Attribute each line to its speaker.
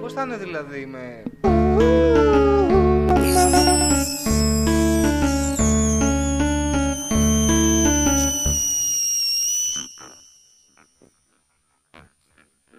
Speaker 1: Πώς θα είναι δηλαδή με...